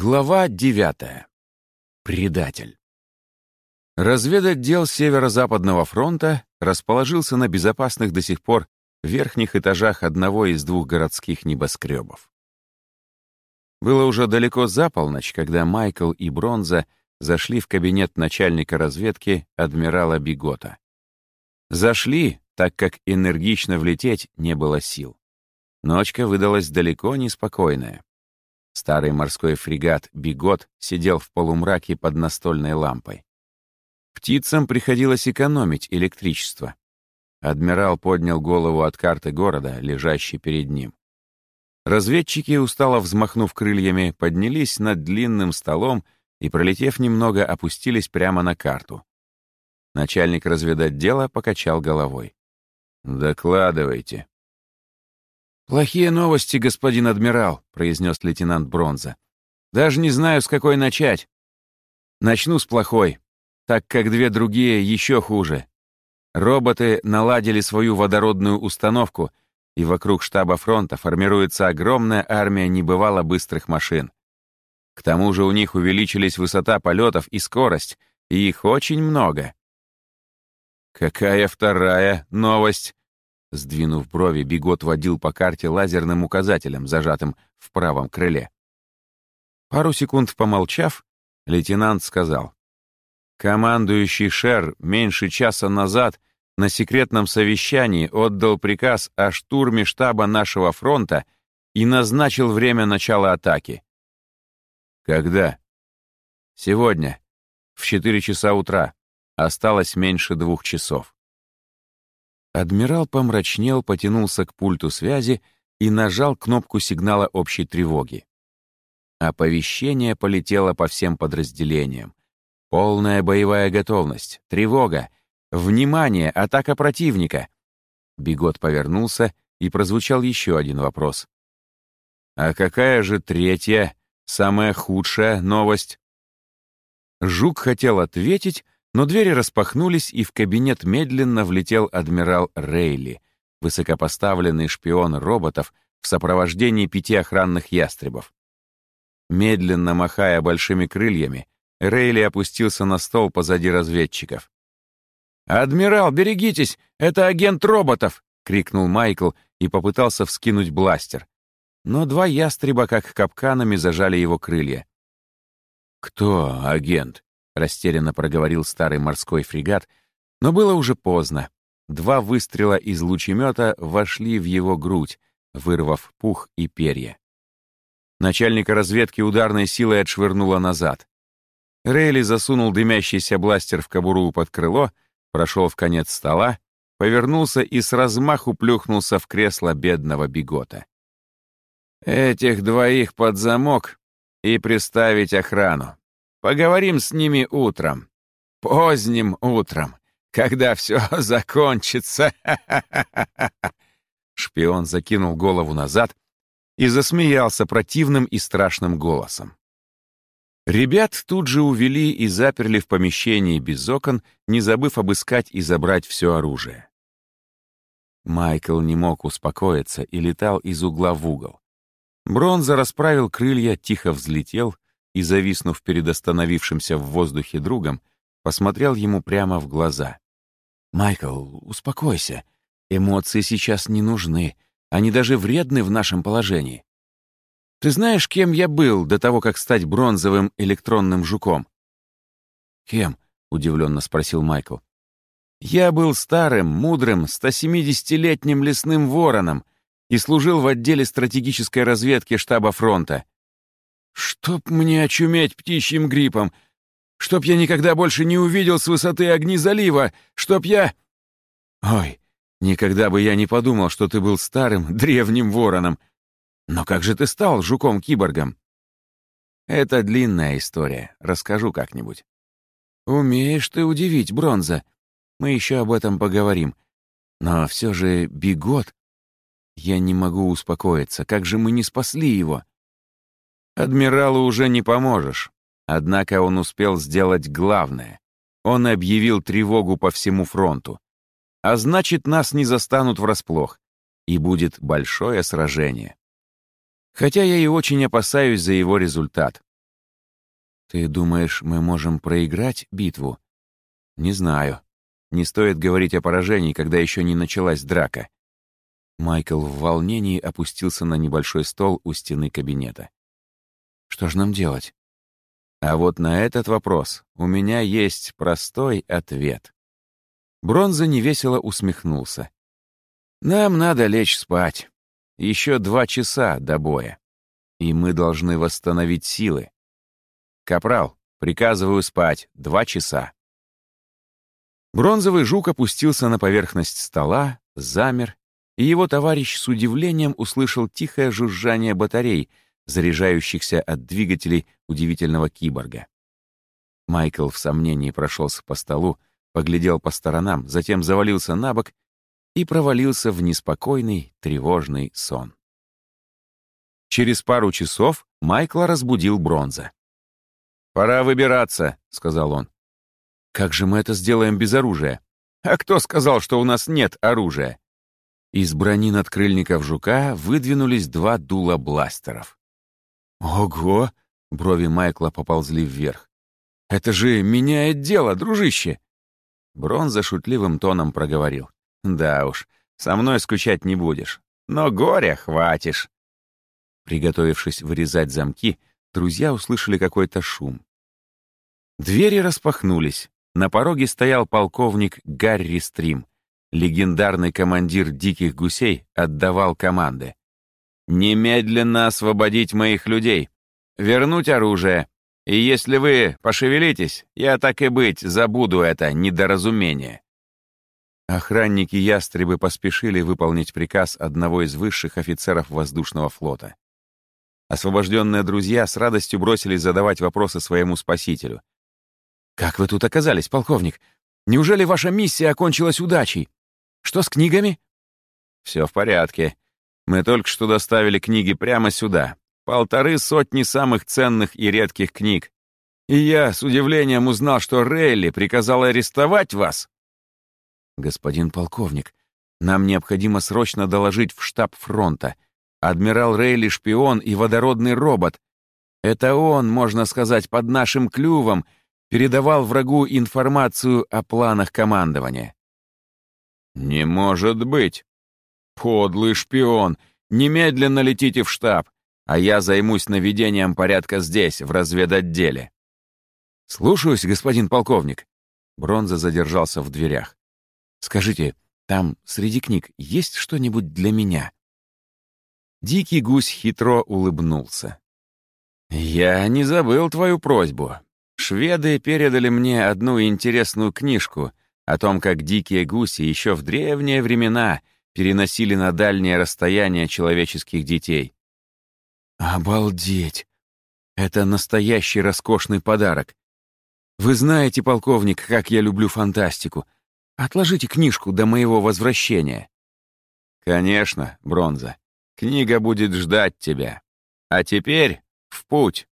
Глава девятая. Предатель. Разведотдел Северо-Западного фронта расположился на безопасных до сих пор верхних этажах одного из двух городских небоскребов. Было уже далеко за полночь, когда Майкл и Бронза зашли в кабинет начальника разведки адмирала Бигота. Зашли, так как энергично влететь не было сил. Ночка выдалась далеко не спокойная. Старый морской фрегат «Бигот» сидел в полумраке под настольной лампой. Птицам приходилось экономить электричество. Адмирал поднял голову от карты города, лежащей перед ним. Разведчики, устало взмахнув крыльями, поднялись над длинным столом и, пролетев немного, опустились прямо на карту. Начальник разведотдела покачал головой. «Докладывайте». «Плохие новости, господин адмирал», — произнес лейтенант Бронза. «Даже не знаю, с какой начать. Начну с плохой, так как две другие еще хуже. Роботы наладили свою водородную установку, и вокруг штаба фронта формируется огромная армия небывало быстрых машин. К тому же у них увеличились высота полетов и скорость, и их очень много. «Какая вторая новость?» Сдвинув брови, Бигот водил по карте лазерным указателем, зажатым в правом крыле. Пару секунд помолчав, лейтенант сказал. Командующий Шер меньше часа назад на секретном совещании отдал приказ о штурме штаба нашего фронта и назначил время начала атаки. Когда? Сегодня, в 4 часа утра. Осталось меньше двух часов. Адмирал помрачнел, потянулся к пульту связи и нажал кнопку сигнала общей тревоги. Оповещение полетело по всем подразделениям. Полная боевая готовность, тревога, внимание, атака противника. Бегот повернулся, и прозвучал еще один вопрос. А какая же третья, самая худшая новость? Жук хотел ответить, но двери распахнулись, и в кабинет медленно влетел адмирал Рейли, высокопоставленный шпион роботов в сопровождении пяти охранных ястребов. Медленно махая большими крыльями, Рейли опустился на стол позади разведчиков. «Адмирал, берегитесь! Это агент роботов!» — крикнул Майкл и попытался вскинуть бластер. Но два ястреба, как капканами, зажали его крылья. «Кто агент?» Растерянно проговорил старый морской фрегат, но было уже поздно. Два выстрела из лучемета вошли в его грудь, вырвав пух и перья. Начальника разведки ударной силой отшвырнуло назад. Рейли засунул дымящийся бластер в кобуру под крыло, прошел в конец стола, повернулся и с размаху плюхнулся в кресло бедного бегота. «Этих двоих под замок и приставить охрану. Поговорим с ними утром. Поздним утром, когда все закончится. Шпион закинул голову назад и засмеялся противным и страшным голосом. Ребят тут же увели и заперли в помещении без окон, не забыв обыскать и забрать все оружие. Майкл не мог успокоиться и летал из угла в угол. Бронза расправил крылья, тихо взлетел — и, зависнув перед остановившимся в воздухе другом, посмотрел ему прямо в глаза. «Майкл, успокойся. Эмоции сейчас не нужны. Они даже вредны в нашем положении. Ты знаешь, кем я был до того, как стать бронзовым электронным жуком?» «Кем?» — удивленно спросил Майкл. «Я был старым, мудрым, 170-летним лесным вороном и служил в отделе стратегической разведки штаба фронта. Чтоб мне очуметь птичьим гриппом! Чтоб я никогда больше не увидел с высоты огни залива! Чтоб я... Ой, никогда бы я не подумал, что ты был старым, древним вороном. Но как же ты стал жуком-киборгом? Это длинная история, расскажу как-нибудь. Умеешь ты удивить, Бронза. Мы еще об этом поговорим. Но все же бегот. Я не могу успокоиться. Как же мы не спасли его? Адмиралу уже не поможешь. Однако он успел сделать главное. Он объявил тревогу по всему фронту. А значит, нас не застанут врасплох. И будет большое сражение. Хотя я и очень опасаюсь за его результат. Ты думаешь, мы можем проиграть битву? Не знаю. Не стоит говорить о поражении, когда еще не началась драка. Майкл в волнении опустился на небольшой стол у стены кабинета. Что же нам делать? А вот на этот вопрос у меня есть простой ответ. Бронза невесело усмехнулся. Нам надо лечь спать. Еще два часа до боя. И мы должны восстановить силы. Капрал, приказываю спать. Два часа. Бронзовый жук опустился на поверхность стола, замер, и его товарищ с удивлением услышал тихое жужжание батарей — заряжающихся от двигателей удивительного киборга. Майкл в сомнении прошелся по столу, поглядел по сторонам, затем завалился на бок и провалился в неспокойный, тревожный сон. Через пару часов Майкла разбудил Бронза. «Пора выбираться», — сказал он. «Как же мы это сделаем без оружия? А кто сказал, что у нас нет оружия?» Из брони надкрыльников жука выдвинулись два дула бластеров. «Ого!» — брови Майкла поползли вверх. «Это же меняет дело, дружище!» Бронза шутливым тоном проговорил. «Да уж, со мной скучать не будешь, но горя хватишь». Приготовившись вырезать замки, друзья услышали какой-то шум. Двери распахнулись. На пороге стоял полковник Гарри Стрим. Легендарный командир диких гусей отдавал команды. «Немедленно освободить моих людей, вернуть оружие, и если вы пошевелитесь, я так и быть забуду это недоразумение». Охранники ястребы поспешили выполнить приказ одного из высших офицеров воздушного флота. Освобожденные друзья с радостью бросились задавать вопросы своему спасителю. «Как вы тут оказались, полковник? Неужели ваша миссия окончилась удачей? Что с книгами?» «Все в порядке. Мы только что доставили книги прямо сюда. Полторы сотни самых ценных и редких книг. И я с удивлением узнал, что Рейли приказал арестовать вас. Господин полковник, нам необходимо срочно доложить в штаб фронта. Адмирал Рейли — шпион и водородный робот. Это он, можно сказать, под нашим клювом передавал врагу информацию о планах командования. «Не может быть!» «Подлый шпион! Немедленно летите в штаб, а я займусь наведением порядка здесь, в разведотделе». «Слушаюсь, господин полковник». Бронза задержался в дверях. «Скажите, там среди книг есть что-нибудь для меня?» Дикий гусь хитро улыбнулся. «Я не забыл твою просьбу. Шведы передали мне одну интересную книжку о том, как дикие гуси еще в древние времена — переносили на дальнее расстояние человеческих детей. Обалдеть! Это настоящий роскошный подарок. Вы знаете, полковник, как я люблю фантастику. Отложите книжку до моего возвращения. Конечно, Бронза. Книга будет ждать тебя. А теперь в путь.